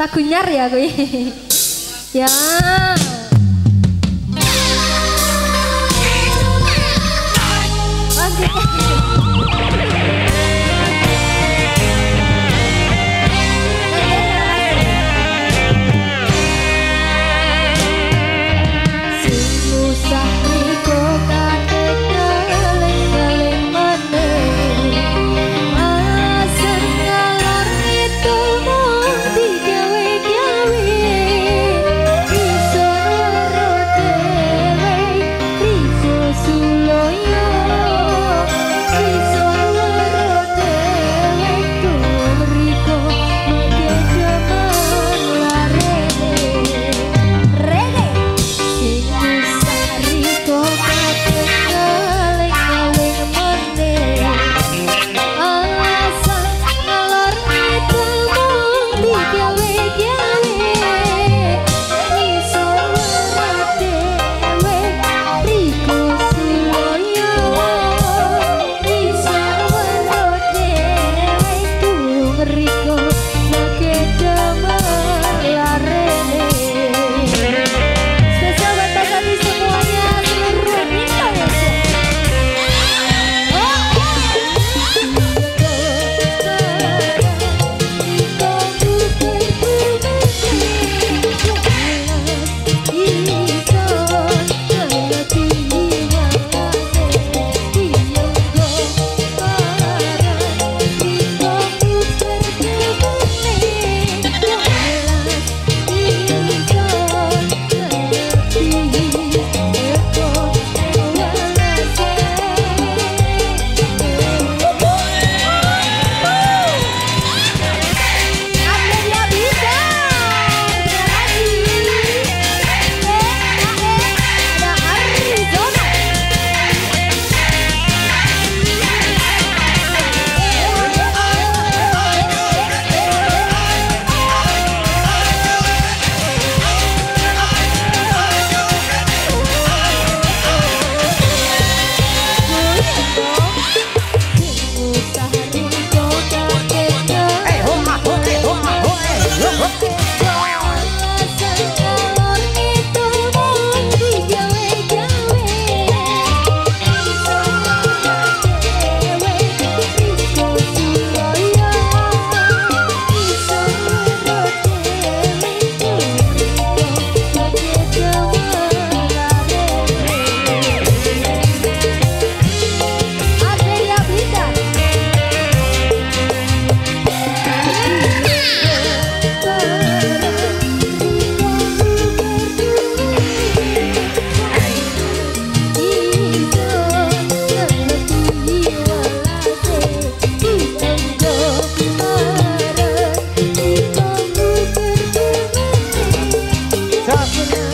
Tak gunyar ya gue. ya. you know.